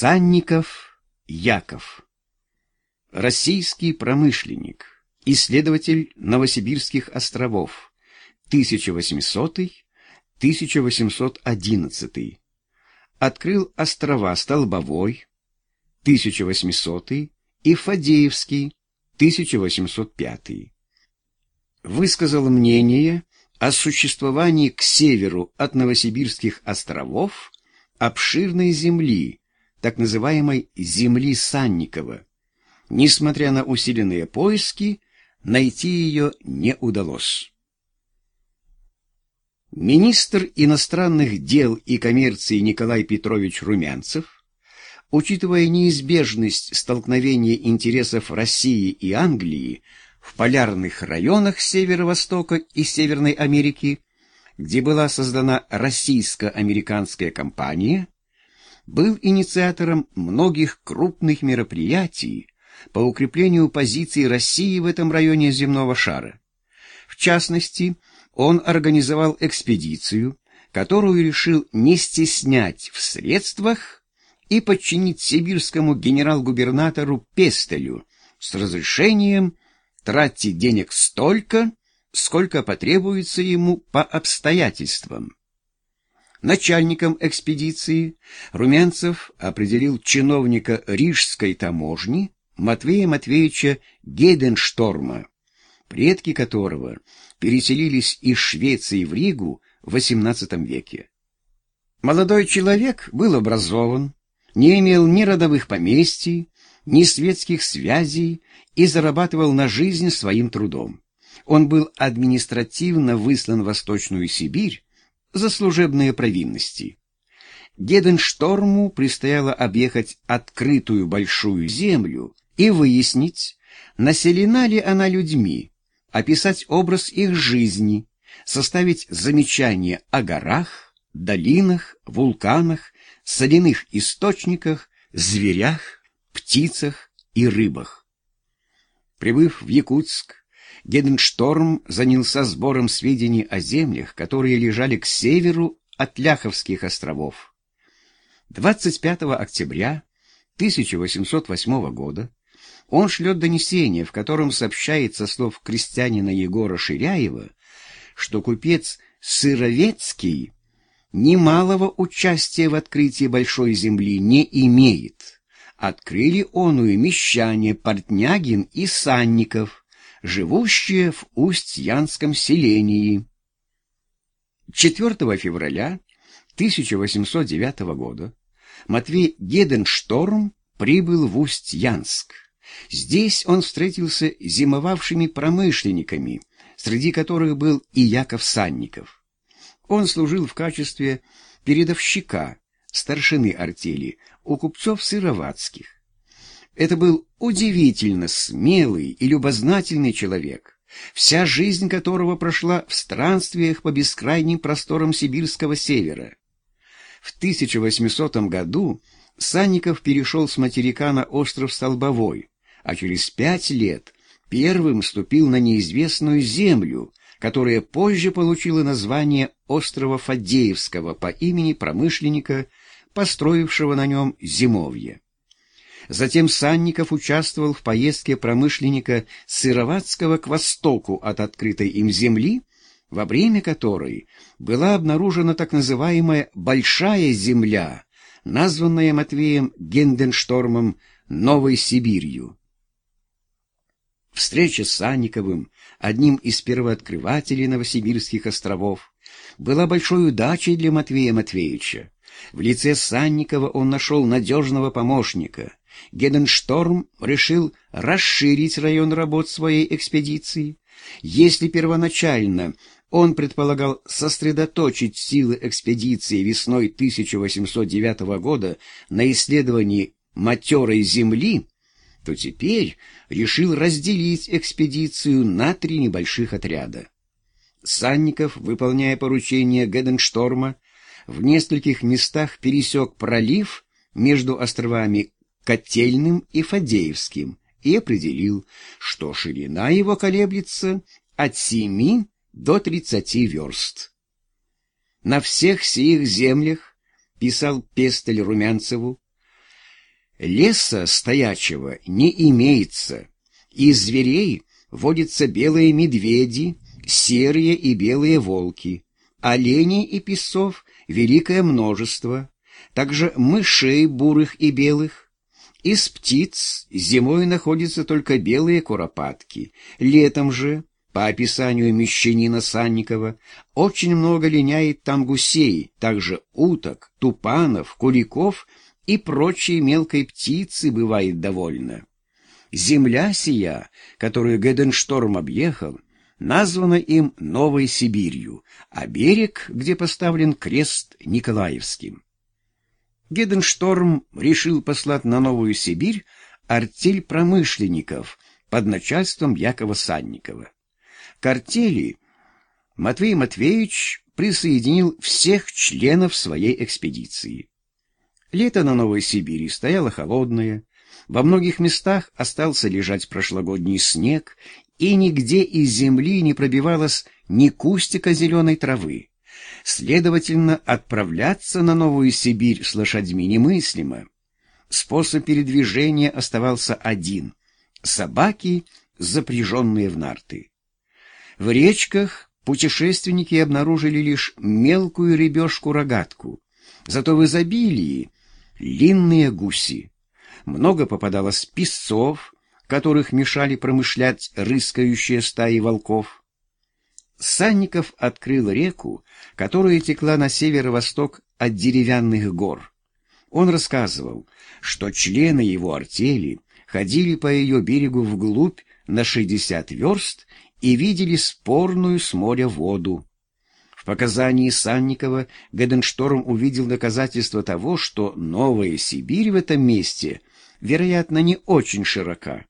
Санников Яков. Российский промышленник, исследователь Новосибирских островов. 1800-1811 Открыл острова Столбовой. 1800 и Фадеевский 1805 Высказал мнение о существовании к северу от Новосибирских островов обширной земли, так называемой земли Санникова. Несмотря на усиленные поиски, найти ее не удалось. Министр иностранных дел и коммерции Николай Петрович Румянцев, учитывая неизбежность столкновения интересов России и Англии в полярных районах Северо-Востока и Северной Америки, где была создана российско-американская компания, был инициатором многих крупных мероприятий по укреплению позиций России в этом районе земного шара. В частности, он организовал экспедицию, которую решил не стеснять в средствах и подчинить сибирскому генерал-губернатору Пестелю с разрешением тратить денег столько, сколько потребуется ему по обстоятельствам. Начальником экспедиции Румянцев определил чиновника Рижской таможни Матвея Матвеевича Гейденшторма, предки которого переселились из Швеции в Ригу в XVIII веке. Молодой человек был образован, не имел ни родовых поместий, ни светских связей и зарабатывал на жизнь своим трудом. Он был административно выслан в Восточную Сибирь за служебные провинности. Геденшторму предстояло объехать открытую большую землю и выяснить, населена ли она людьми, описать образ их жизни, составить замечания о горах, долинах, вулканах, соляных источниках, зверях, птицах и рыбах. Прибыв в Якутск, Геденшторм занялся сбором сведений о землях, которые лежали к северу от Ляховских островов. 25 октября 1808 года он шлет донесение, в котором сообщает со слов крестьянина Егора Ширяева, что купец Сыровецкий немалого участия в открытии Большой Земли не имеет. Открыли оную мещане Портнягин и Санников, живущие в Усть-Янском селении. 4 февраля 1809 года Матвей Геденшторм прибыл в Усть-Янск. Здесь он встретился с зимовавшими промышленниками, среди которых был и Яков Санников. Он служил в качестве передовщика, старшины артели, у купцов Сыроватских. Это был удивительно смелый и любознательный человек, вся жизнь которого прошла в странствиях по бескрайним просторам сибирского севера. В 1800 году Санников перешел с материка на остров Столбовой, а через пять лет первым ступил на неизвестную землю, которая позже получила название острова Фадеевского по имени промышленника, построившего на нем зимовье. Затем Санников участвовал в поездке промышленника Сыроватского к востоку от открытой им земли, во время которой была обнаружена так называемая «Большая земля», названная Матвеем Генденштормом Новой Сибирью. Встреча с Санниковым, одним из первооткрывателей Новосибирских островов, была большой удачей для Матвея Матвеевича. В лице Санникова он нашел надежного помощника, Геденшторм решил расширить район работ своей экспедиции. Если первоначально он предполагал сосредоточить силы экспедиции весной 1809 года на исследовании матерой земли, то теперь решил разделить экспедицию на три небольших отряда. Санников, выполняя поручение Геденшторма, в нескольких местах пересек пролив между островами Котельным и Фадеевским и определил, что ширина его колеблется от 7 до 30 верст. На всех сих землях, писал Пестель Румянцеву, Леса стоячего не имеется. Из зверей водятся белые медведи, серые и белые волки, оленей и песцов великое множество, также мышей бурых и белых. Из птиц зимой находятся только белые куропатки, летом же, по описанию мещанина Санникова, очень много линяет там гусей, также уток, тупанов, куликов и прочей мелкой птицы бывает довольно. Земля сия, которую Геденшторм объехал, названа им Новой Сибирью, а берег, где поставлен крест, Николаевским. Геденшторм решил послать на Новую Сибирь артель промышленников под начальством Якова Санникова. К артели Матвей Матвеевич присоединил всех членов своей экспедиции. Лето на Новой Сибири стояло холодное, во многих местах остался лежать прошлогодний снег, и нигде из земли не пробивалось ни кустика зеленой травы. Следовательно, отправляться на Новую Сибирь с лошадьми немыслимо. Способ передвижения оставался один — собаки, запряженные в нарты. В речках путешественники обнаружили лишь мелкую ребешку-рогатку, зато в изобилии — длинные гуси. Много попадалось песцов, которых мешали промышлять рыскающие стаи волков. Санников открыл реку, которая текла на северо-восток от деревянных гор. Он рассказывал, что члены его артели ходили по ее берегу вглубь на 60 верст и видели спорную с моря воду. В показании Санникова Геденшторм увидел доказательство того, что Новая Сибирь в этом месте, вероятно, не очень широка.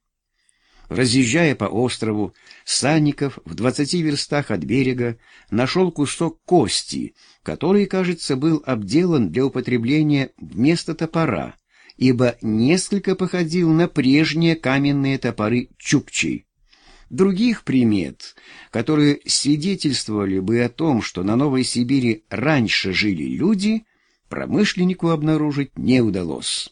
Разъезжая по острову, Санников в двадцати верстах от берега нашел кусок кости, который, кажется, был обделан для употребления вместо топора, ибо несколько походил на прежние каменные топоры чукчей. Других примет, которые свидетельствовали бы о том, что на Новой Сибири раньше жили люди, промышленнику обнаружить не удалось.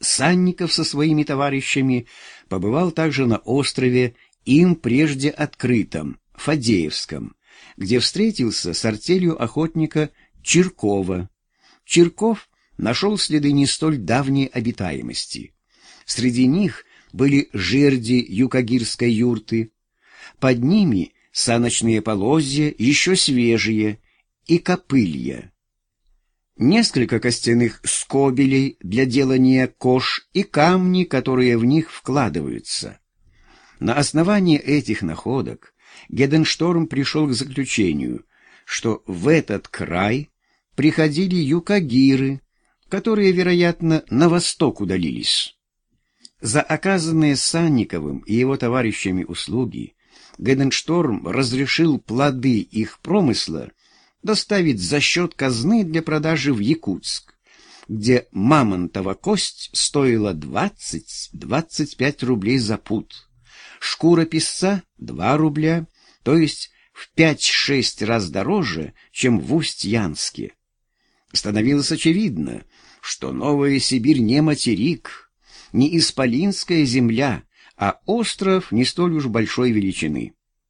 Санников со своими товарищами побывал также на острове, им прежде открытом, Фадеевском, где встретился с артелью охотника Чиркова. Чирков нашел следы не столь давней обитаемости. Среди них были жерди юкагирской юрты. Под ними саночные полозья, еще свежие, и копылья несколько костяных скобелей для делания кож и камни, которые в них вкладываются. На основании этих находок Геденшторм пришел к заключению, что в этот край приходили юкагиры, которые, вероятно, на восток удалились. За оказанные Санниковым и его товарищами услуги Геденшторм разрешил плоды их промысла доставить за счет казны для продажи в Якутск, где мамонтова кость стоила 20-25 рублей за пуд, шкура песца — 2 рубля, то есть в 5-6 раз дороже, чем в Усть-Янске. Становилось очевидно, что Новая Сибирь не материк, не исполинская земля, а остров не столь уж большой величины.